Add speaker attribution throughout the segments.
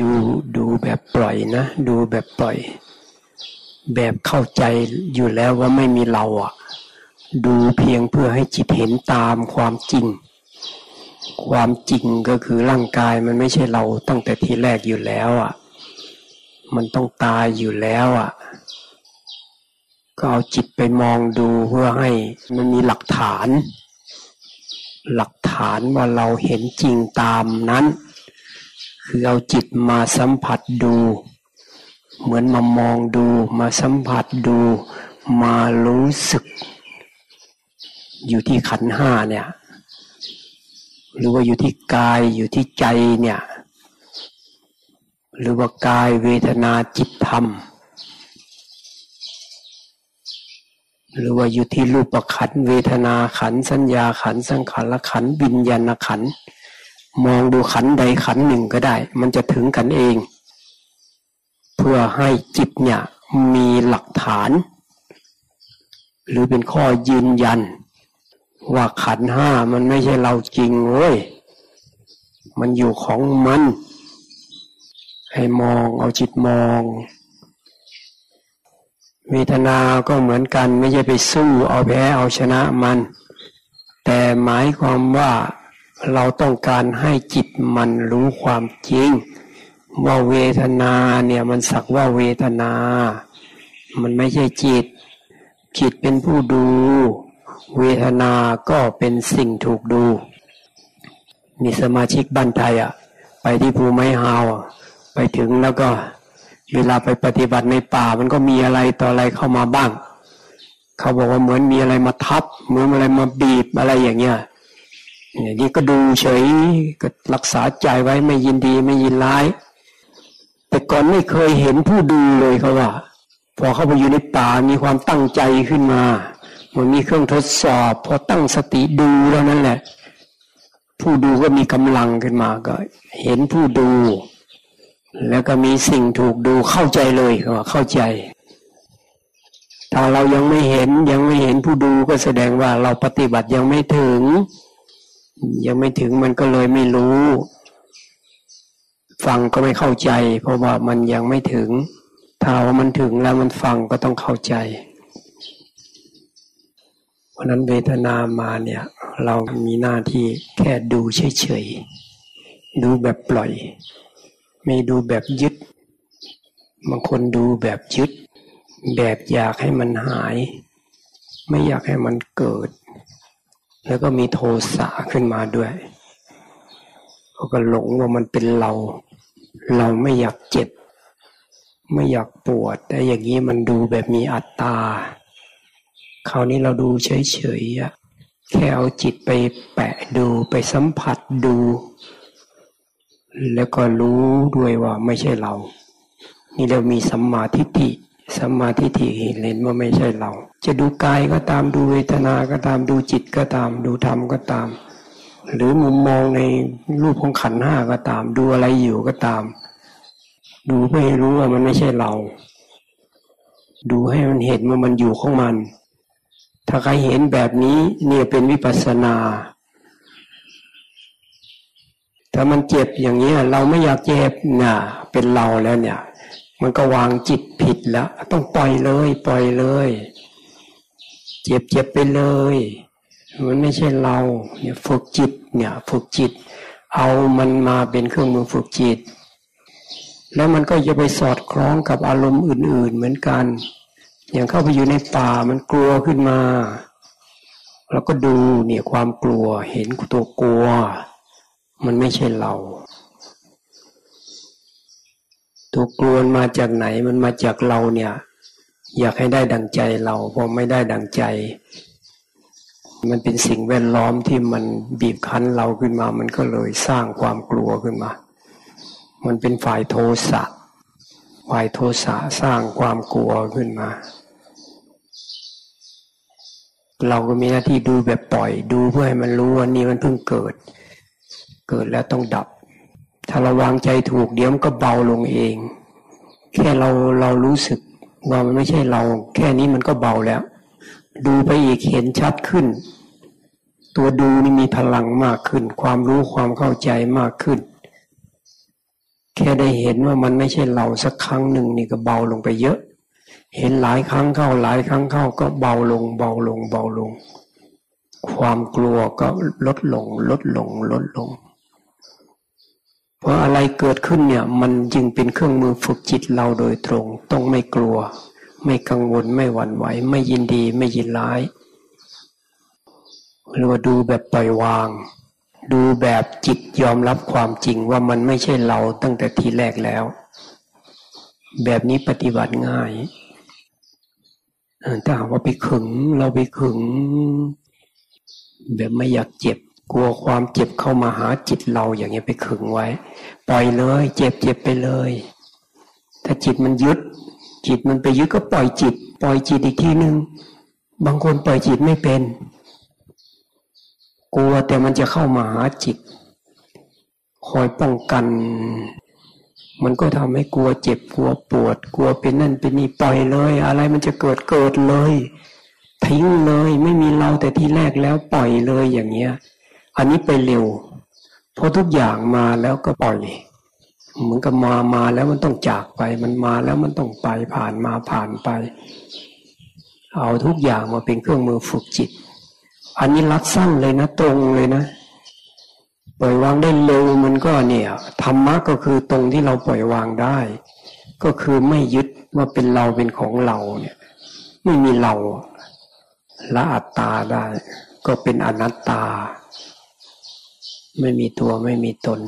Speaker 1: ดูดูแบบปล่อยนะ ดูแบบปล่อย แบบเข้าใจอยู่แล้วว่าไม่มีเราอะ ดูเพียงเพื่อให้จิตเห็นตามความจริง ความจริงก็คือร่างกายมันไม่ใช่เราตั้งแต่ทีแรกอยู่แล้วอะ มันต้องตายอยู่แล้วอะ ก็เอาจิตไปมองดูเพื่อให้มันมีหลักฐาน หลักฐานว่าเราเห็นจริงตามนั้น คือเอาจิตมาสัมผัสดู เหมือนมามองดู มาสัมผัสดู มารู้สึก อยู่ที่ขันห้าเนี่ย หรือว่าอยู่ที่กายอยู่ที่ใจเนี่ย หรือว่ากายเวทนาจิตธรรม หรือว่าอยู่ที่รูปขันเวทนาขันสัญญาขันสังขารขันวิญญาณขันธ์ มองดูขันใดขันหนึ่งก็ได้ มันจะถึงกันเอง เพื่อให้จิตเนี่ยมีหลักฐาน หรือเป็นข้อยืนยัน ว่าขันห้ามันไม่ใช่เราจริงเว้ยมันอยู่ของมัน ให้มองเอาจิตมองเวทนาก็เหมือนกันไม่ใช่ไปสู้เอาแพ้เอาชนะมัน แต่หมายความว่า เราต้องการให้จิตมันรู้ความจริง ว่าเวทนาเนี่ยมันสักว่าเวทนา มันไม่ใช่จิต จิตเป็นผู้ดู เวทนาก็เป็นสิ่งถูกดู มีสมาชิกบ้านไทยอะ ไปที่ภูไม้ฮาวไปถึงแล้วก็เวลาไปปฏิบัติในป่ามันก็มีอะไรต่ออะไรเข้ามาบ้าง เขาบอกว่าเหมือนมีอะไรมาทับ เหมือนอะไรมาบีบอะไรอย่างเงี้ย เนี่ยนี่ก็ดูเฉยก็รักษาใจไว้ไม่ยินดีไม่ยินร้าย แต่ก่อนไม่เคยเห็นผู้ดูเลยเขาว่า พอเข้าไปอยู่ในป่ามีความตั้งใจขึ้นมามันมีเครื่องทดสอบ พอตั้งสติดูแล้วนั่นแหละ ผู้ดูก็มีกำลังขึ้นมาก็ เห็นผู้ดู แล้วก็มีสิ่งถูกดูเข้าใจเลยเขาว่าเข้าใจถ้าเรายังไม่เห็นยังไม่เห็นผู้ดูก็แสดงว่าเราปฏิบัติยังไม่ถึง ยังไม่ถึงมันก็เลยไม่รู้ ฟังก็ไม่เข้าใจ เพราะว่ามันยังไม่ถึง ถ้าว่ามันถึงแล้วมันฟังก็ต้องเข้าใจ เพราะนั้นเวทนามาเนี่ย เรามีหน้าที่แค่ดูเฉยๆดูแบบปล่อย ไม่ดูแบบยึดบางคนดูแบบยึด แบบอยากให้มันหาย ไม่อยากให้มันเกิด แล้วก็มีโทสะขึ้นมาด้วยเขาก็หลงว่ามันเป็นเรา เราไม่อยากเจ็บ ไม่อยากปวด แต่อย่างนี้มันดูแบบมีอัตตา คราวนี้เราดูเฉยๆแค่เอาจิตไปแปะดูไปสัมผัสดู แล้วก็รู้ด้วยว่าไม่ใช่เรา นี่เรามีสัมมาทิฏฐิ สัมมาทิฏฐิเห็นว่าไม่ใช่เรา จะดูกายก็ตามดูเวทนาก็ตามดูจิตก็ตาม ดูธรรมก็ตาม หรือมุมมองในรูปของขันห้าก็ตาม ดูอะไรอยู่ก็ตาม ดูเพื่อให้รู้ว่ามันไม่ใช่เรา ดูให้มันเห็นว่ามันอยู่ของมัน ถ้าใครเห็นแบบนี้เนี่ยเป็นวิปัสสนาถ้ามันเจ็บอย่างนี้เราไม่อยากเจ็บน่ะเป็นเราแล้วเนี่ย มันก็วางจิตผิดแล้ว ต้องปล่อยเลย ปล่อยเลย เจ็บเจ็บไปเลย มันไม่ใช่เรา เนี่ยฝึกจิต เนี่ยฝึกจิต เอามันมาเป็นเครื่องมือฝึกจิต แล้วมันก็จะไปสอดคล้องกับอารมณ์อื่น ๆ เหมือนกัน อย่างเข้าไปอยู่ในป่ามันกลัวขึ้นมาเราก็ดูเนี่ยความกลัวเห็นตัวกลัว มันไม่ใช่เรา ตัวกลัวมาจากไหนมันมาจากเราเนี่ย อยากให้ได้ดังใจเราพอไม่ได้ดังใจ มันเป็นสิ่งแวดล้อมที่มันบีบคั้นเราขึ้นมา มันก็เลยสร้างความกลัวขึ้นมา มันเป็นฝ่ายโทสะฝ่ายโทสะสร้างความกลัวขึ้นมา เราก็มีหน้าที่ดูแบบปล่อยดูเพื่อให้มันรู้ว่านี่มันเพิ่งเกิด เกิดแล้วต้องดับ ถ้าเราวางใจถูกเดี๋ยวมันก็เบาลงเอง แค่เราเรารู้สึกว่ามันไม่ใช่เรา แค่นี้มันก็เบาแล้ว ดูไปอีกเห็นชัดขึ้น ตัวดูนี่มีพลังมากขึ้น ความรู้ความเข้าใจมากขึ้น แค่ค่ได้เห็นว่ามันไม่ใช่เราสักครั้งหนึ่งนี่ก็เบาลงไปเยอะ เห็นหลายครั้งเข้าหลายครั้งเข้าก็เบาลง เบาลงเบาลง ความกลัวก็ลดลง ลดลงลดลง เพราะอะไรเกิดขึ้นเนี่ย มันจึงเป็นเครื่องมือฝึกจิตเราโดยตรง ต้องไม่กลัว ไม่กังวลไม่หวั่นไหว ไม่ยินดีไม่ยินร้ายหรือว่าดูแบบปล่อยวาง ดูแบบจิตยอมรับความจริงว่ามันไม่ใช่เราตั้งแต่ทีแรกแล้ว แบบนี้ปฏิบัติง่ายถ้าหากว่าไปขึงเราไปขึง แบบไม่อยากเจ็บ กลัวความเจ็บเข้ามาหาจิตเราอย่างเงี้ยไปขึงไว้ ปล่อยเลย เจ็บเจ็บไปเลย ถ้าจิตมันยึด จิตมันไปยึดก็ปล่อยจิต ปล่อยจิตอีกทีหนึ่งบางคนปล่อยจิตไม่เป็น กลัวแต่มันจะเข้ามาหาจิต คอยป้องกัน มันก็ทำให้กลัวเจ็บกลัวปวด กลัวเป็นนั่นเป็นนี่ปล่อยเลย อะไรมันจะเกิดเกิดเลย ทิ้งเลย ไม่มีเราแต่ที่แรกแล้วปล่อยเลยอย่างเงี้ย อันนี้ไปเร็ว เพราะทุกอย่างมาแล้วก็ปล่อยเหมือนกับมามาแล้วมันต้องจากไป มันมาแล้วมันต้องไปผ่านมาผ่านไป เอาทุกอย่างมาเป็นเครื่องมือฝึกจิต อันนี้รัดสั้นเลยนะตรงเลยนะ ปล่อยวางได้เร็วมันก็เนี่ยธรรมะก็คือตรงที่เราปล่อยวางได้ ก็คือไม่ยึดว่าเป็นเราเป็นของเราเนี่ย ไม่มีเราละอัตตาได้ ก็เป็นอนัตตา ไม่มีตัวไม่มีตน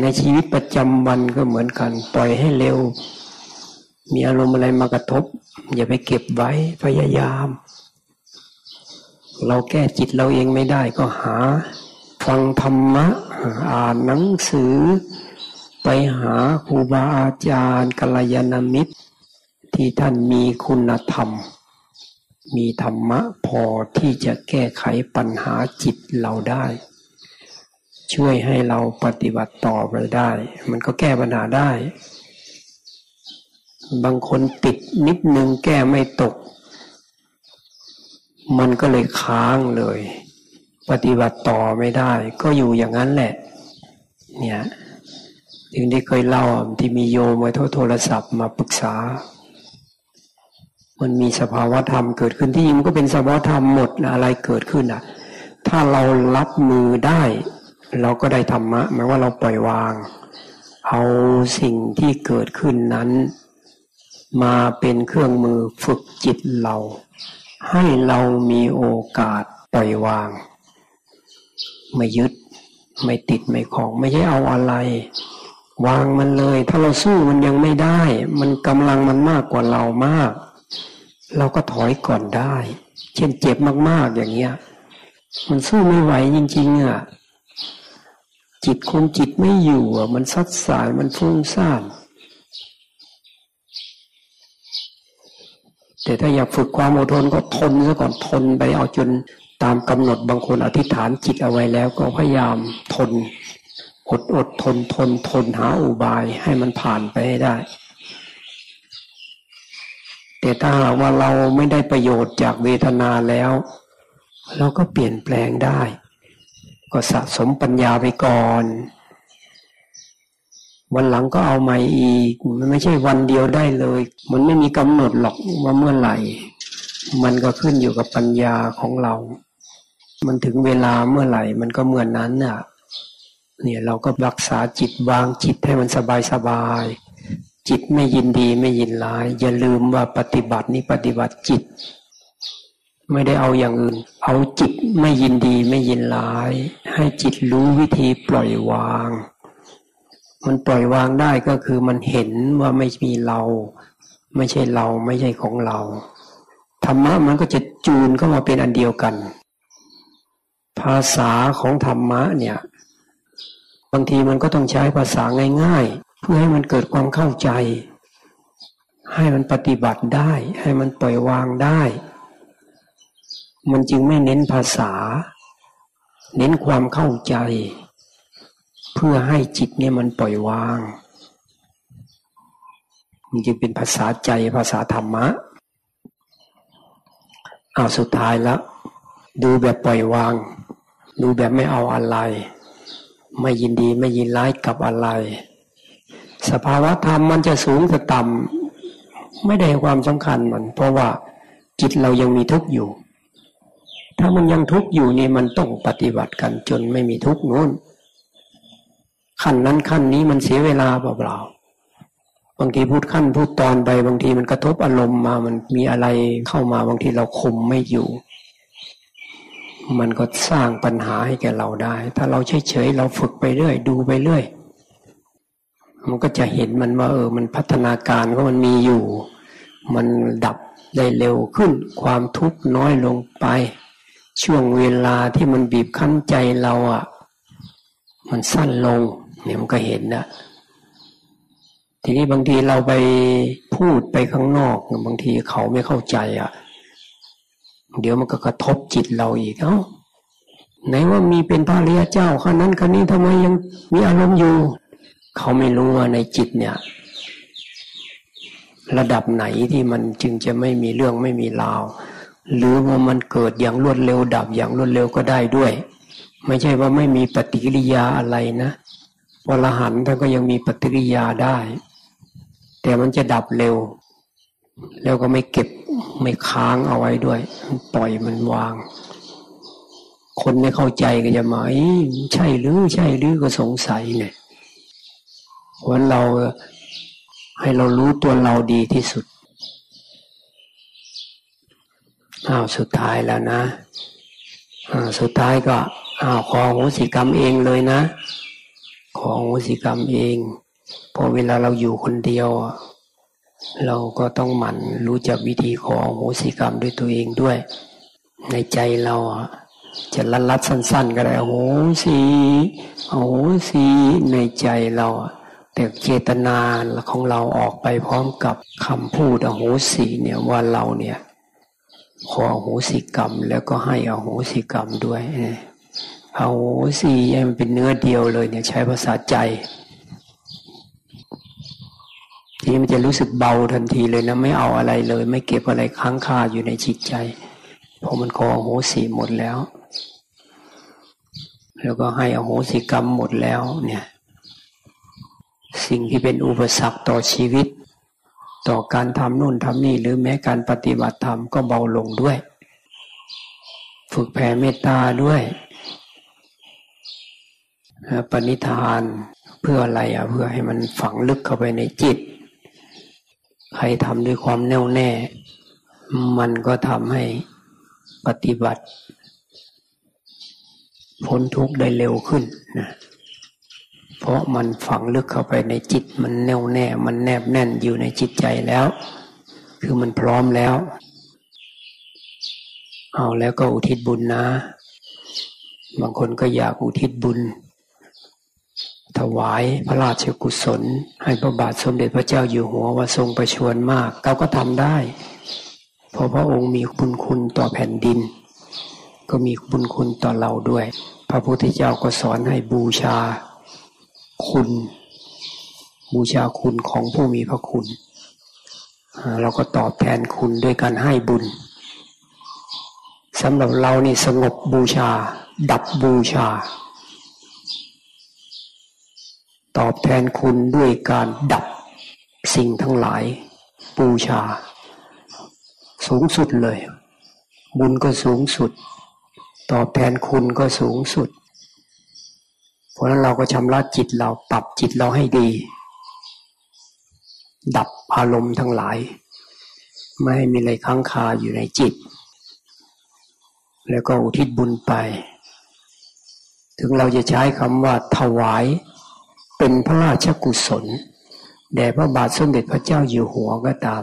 Speaker 1: ในชีวิตประจำวันก็เหมือนกัน ปล่อยให้เร็ว มีอารมณ์อะไรมากระทบ อย่าไปเก็บไว้พยายาม เราแก้จิตเราเองไม่ได้ก็หา ฟังธรรมะ อ่านหนังสือ ไปหาครูบาอาจารย์กัลยาณมิตร ที่ท่านมีคุณธรรม มีธรรมะพอที่จะแก้ไขปัญหาจิตเราได้ ช่วยให้เราปฏิบัติต่อไปได้ มันก็แก้ปัญหาได้ บางคนติดนิดนึงแก้ไม่ตก มันก็เลยค้างเลย ปฏิบัติต่อไม่ได้ ก็อยู่อย่างนั้นแหละ เนี่ยถึงได้เคยเล่าที่มีโยมมาโทรศัพท์มาปรึกษา มันมีสภาวะธรรมเกิดขึ้นที่มันก็เป็นสภาวะธรรมหมดอะไรเกิดขึ้นอะ ถ้าเรารับมือได้ เราก็ได้ธรรมะหมายว่าเราปล่อยวาง เอาสิ่งที่เกิดขึ้นนั้น มาเป็นเครื่องมือฝึกจิตเรา ให้เรามีโอกาสปล่อยวาง ไม่ยึดไม่ติดไม่ของไม่ใช่เอาอะไรวางมันเลย ถ้าเราสู้มันยังไม่ได้ มันกำลังมันมากกว่าเรามาก เราก็ถอยก่อนได้ เช่นเจ็บมาก ๆ อย่างเงี้ย มันสู้ไม่ไหวจริง ๆอะจิตคุมจิตไม่อยู่อะ มันซัดสายมันฟุ้งซ่านแต่ถ้าอยากฝึกความอดทนก็ทนซะก่อนทนไปเอาจนตามกำหนดบางคนอธิษฐานจิตเอาไว้แล้ว ก็พยายามทน อดอดทนทนทนหาอุบายให้มันผ่านไปให้ได้ แต่ถ้าหากว่าเราไม่ได้ประโยชน์จากเวทนาแล้ว เราก็เปลี่ยนแปลงได้ ก็สะสมปัญญาไปก่อน วันหลังก็เอาใหม่อีก มันไม่ใช่วันเดียวได้เลย มันไม่มีกำหนดหรอกว่าเมื่อไหร่ มันก็ขึ้นอยู่กับปัญญาของเรา มันถึงเวลาเมื่อไหร่ มันก็เมื่อนนั้นน่ะเนี่ยเราก็รักษาจิตวางจิตให้มันสบายสบาย จิตไม่ยินดีไม่ยินร้าย อย่าลืมว่าปฏิบัตินี้ปฏิบัติจิต ไม่ได้เอาอย่างอื่น เอาจิตไม่ยินดีไม่ยินร้าย ให้จิตรู้วิธีปล่อยวาง มันปล่อยวางได้ก็คือมันเห็นว่าไม่มีเรา ไม่ใช่เราไม่ใช่ของเราธรรมะมันก็จะจูนเข้ามาเป็นอันเดียวกัน ภาษาของธรรมะเนี่ยบางทีมันก็ต้องใช้ภาษาง่ายๆ เพื่อให้มันเกิดความเข้าใจ ให้มันปฏิบัติได้ ให้มันปล่อยวางได้ มันจึงไม่เน้นภาษา เน้นความเข้าใจ เพื่อให้จิตเนี่ยมันปล่อยวาง มันจึงเป็นภาษาใจภาษาธรรมะเอาสุดท้ายแล้วดูแบบปล่อยวาง ดูแบบไม่เอาอะไร ไม่ยินดีไม่ยินร้ายกับอะไร สภาวะธรรมมันจะสูงจะต่ำไม่ได้ความสำคัญมัน เพราะว่าจิตเรายังมีทุกข์อยู่ ถ้ามันยังทุกข์อยู่นี่มันต้องปฏิบัติกันจนไม่มีทุกข์นู้นขั้นนั้นขั้นนี้มันเสียเวลาเปล่าๆบางทีพูดขั้นพูดตอนไปบางทีมันกระทบอารมณ์มามันมีอะไรเข้ามาบางทีเราคุมไม่อยู่ มันก็สร้างปัญหาให้แก่เราได้ ถ้าเราเฉยๆเราฝึกไปเรื่อยดูไปเรื่อย มันก็จะเห็นมันว่าเออมันพัฒนาการก็มันมีอยู่ มันดับได้เร็วขึ้น ความทุกข์น้อยลงไป ช่วงเวลาที่มันบีบคั้นใจเราอะ มันสั้นลงเนี่ยมันก็เห็นนะทีนี้บางทีเราไปพูดไปข้างนอกบางทีเขาไม่เข้าใจอะ่ะ เดี๋ยวมันก็กระทบจิตเราอีกเอ้าไหนว่ามีเป็นพระเรียเจ้าข้านั้นข้านี้ทำไมยังมีอารมณ์อยู่ เขาไม่รู้ว่าในจิตเนี่ย ระดับไหนที่มันจึงจะไม่มีเรื่องไม่มีราว หรือว่ามันเกิดอย่างรวดเร็วดับอย่างรวดเร็วก็ได้ด้วย ไม่ใช่ว่าไม่มีปฏิกิริยาอะไรนะวรหันท่านก็ยังมีปฏิกิริยาได้ แต่มันจะดับเร็ว แล้วก็ไม่เก็บไม่ค้างเอาไว้ด้วย ปล่อยมันวาง คนไม่เข้าใจก็จะมาใช่หรือใช่หรือก็สงสัยเนี่ย วันเราให้เรารู้ตัวเราดีที่สุดอ้าวสุดท้ายแล้วนะอ้าวสุดท้ายก็อ้าวขอโหสิกรรมเองเลยนะ ขอโหสิกรรมเองพอเวลาเราอยู่คนเดียว เราก็ต้องหมั่นรู้จักวิธีขอโหสิกรรมด้วยตัวเองด้วย ในใจเราจะลัดลัดสั้น ๆ ก็ได้โหสีโหสีในใจเรา แต่เจตนาของเราออกไปพร้อมกับคำพูดอโหสีเนี่ยว่าเราเนี่ยขออโหสิกรรมแล้วก็ให้อโหสิกรรมด้วยเอาสี่มันเป็นเนื้อเดียวเลยเนี่ยใช้ภาษาใจทีนี้มันจะรู้สึกเบาทันทีเลยนะไม่เอาอะไรเลย ไม่เก็บอะไรค้างคาอยู่ในจิตใจเพราะมันขอโหสีหมดแล้ว แล้วก็ให้อโหสิกรรมหมดแล้วเนี่ย สิ่งที่เป็นอุปสรรคต่อชีวิต ต่อการทำนู่นทำนี่หรือแม้การปฏิบัติธรรมก็เบาลงด้วย ฝึกแผ่เมตตาด้วยปณิธานเพื่ออะไรอะเพื่อให้มันฝังลึกเข้าไปในจิต ใครทำด้วยความแน่วแน่ มันก็ทำให้ปฏิบัติ พ้นทุกข์ได้เร็วขึ้นนะ ราะมันฝังลึกเข้าไปในจิตมันแน่วแน่ มันแนบแน่นอยู่ในจิตใจแล้ว คือมันพร้อมแล้ว เอาแล้วก็อุทิศบุญนะ บางคนก็อยากอุทิศบุญ ถวายพระราชกุศล ให้พระบาทสมเด็จพระเจ้าอยู่หัวว่าทรงประชวรมากเราก็ทำได้ เพราะพระองค์มีคุณคุณต่อแผ่นดิน ก็มีบุญคุณต่อเราด้วย พระพุทธเจ้าก็สอนให้บูชา คุณบูชาคุณของผู้มีพระคุณ เราก็ตอบแทนคุณด้วยการให้บุญสำหรับเรานี่สงบบูชา ดับบูชา ตอบแทนคุณด้วยการดับสิ่งทั้งหลาย บูชา สูงสุดเลย บุญก็สูงสุด ตอบแทนคุณก็สูงสุด เพราะนั้นเราก็ชำระจิตเราปรับจิตเราให้ดี ดับอารมณ์ทั้งหลาย ไม่ให้มีอะไรค้างคาอยู่ในจิต แล้วก็อุทิศบุญไป ถึงเราจะใช้คำว่าถวาย เป็นพระราชกุศลแด่พระบาทสมเด็จพระเจ้าอยู่หัวก็ตาม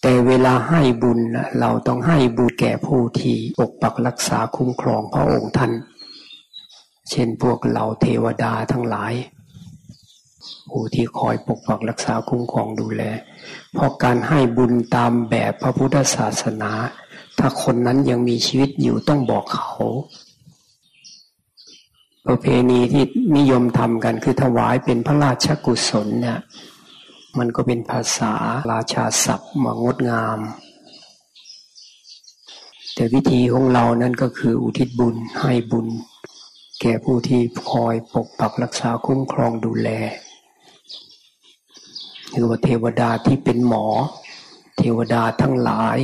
Speaker 1: แต่เวลาให้บุญเราต้องให้บุญแก่ผู้ที่ปกปักรักษาคุ้มครองพระองค์ท่าน เช่นพวกเราเทวดาทั้งหลายผู้ที่คอยปกปักรักษาคุ้มครองดูแล เพราะการให้บุญตามแบบพระพุทธศาสนา ถ้าคนนั้นยังมีชีวิตอยู่ต้องบอกเขา ประเพณีที่นิยมทำกันคือถวายเป็นพระราชกุศลเนี่ยมันก็เป็นภาษาราชาศัพท์มางดงาม แต่วิธีของเรานั่นก็คืออุทิศบุญให้บุญ แก่ผู้ที่คอยปกปักรักษาคุ้มครองดูแลหรือว่าเทวดาที่เป็นหมอ เทวดาทั้งหลาย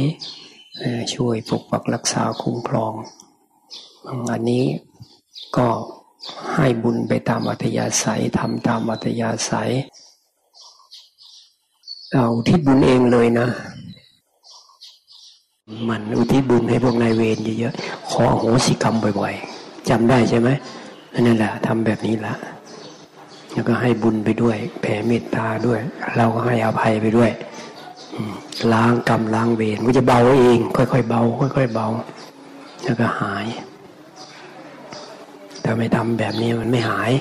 Speaker 1: ช่วยปกปักรักษาคุ้มครอง อันนี้ก็ให้บุญไปตามอัธยาศัยทำตามอัธยาศัย เอาทิศบุญเองเลยนะ มันอุทิศบุญให้พวกนายเวรเยอะๆขอโหสิกรรมบ่อยๆ จำได้ใช่ไหมนั่นแหละทำแบบนี้ละแล้วก็ให้บุญไปด้วย แผ่เมตตาด้วย เราก็ให้อภัยไปด้วยล้างกรรมล้างเวรมันจะเบาเอง ค่อยๆเบา ค่อยๆเบา แล้วก็หายถ้าไม่ทำแบบนี้มันไม่หาย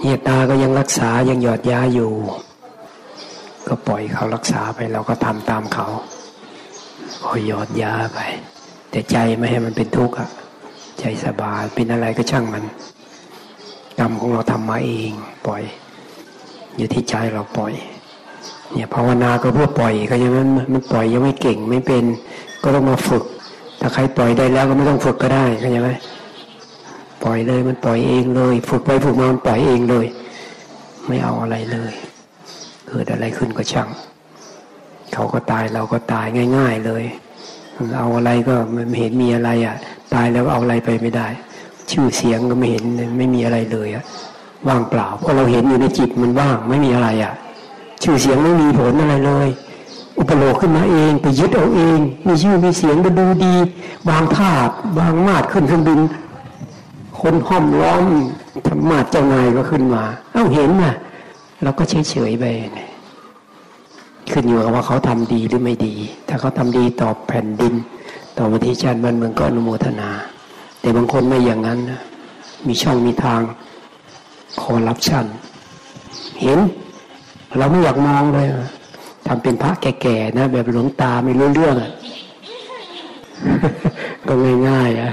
Speaker 1: เหียตาก็ยังรักษายังหยอดยาอยู่ ก็ปล่อยเขารักษาไปเราก็ทำตามเขาคอยหยอดยาไป แต่ใจไม่ให้มันเป็นทุกข์อะใจสบายเป็นอะไรก็ช่างมันกรรมของเราทำมาเองปล่อย อยู่ที่ใจเราปล่อย เนี่ยภาวนาก็เพื่อปล่อยก็ยังมันมันปล่อยยังไม่เก่งไม่เป็นก็ต้องมาฝึก ถ้าใครปล่อยได้แล้วก็ไม่ต้องฝึกก็ได้เข้าใจไหมปล่อยเลยมันปล่อยเองเลย ฝึกไปฝึกมามันปล่อยเองเลย ไม่เอาอะไรเลย เกิดอะไรขึ้นก็ช่าง เขาก็ตายเราก็ตายง่าย ๆเลย เอาอะไรก็ไม่เห็นมีอะไรอะ ตายแล้วเอาอะไรไปไม่ได้ ชื่อเสียงก็ไม่เห็นไม่มีอะไรเลยอะว่างเปล่า เพราะเราเห็นอยู่ในจิตมันว่างไม่มีอะไรอะ ชื่อเสียงไม่มีผลอะไรเลย อุปโลกขึ้นมาเอง ไปยึดเอาเอง มีชื่อมีเสียงก็ดูดีวางภาพวางมาดขึ้นเครื่องบินคนห้อมล้อมธรรมาเจ้านายก็ขึ้นมา เอ้าเห็นน่ะเราก็เฉยเฉยไป ขึ้นอยู่กับว่าเขาทำดีหรือไม่ดี ถ้าเขาทำดีต่อแผ่นดิน ต่อประเทศชาติบ้านเมืองก็อนุโมทนา แต่บางคนไม่อย่างนั้นนะมีช่องมีทางคอรับชันเห็น เราไม่อยากมองเลยทำเป็นพระแก่ๆนะแบบหลวงตาไม่รู้เรื่องอะก็ง่ายๆอะ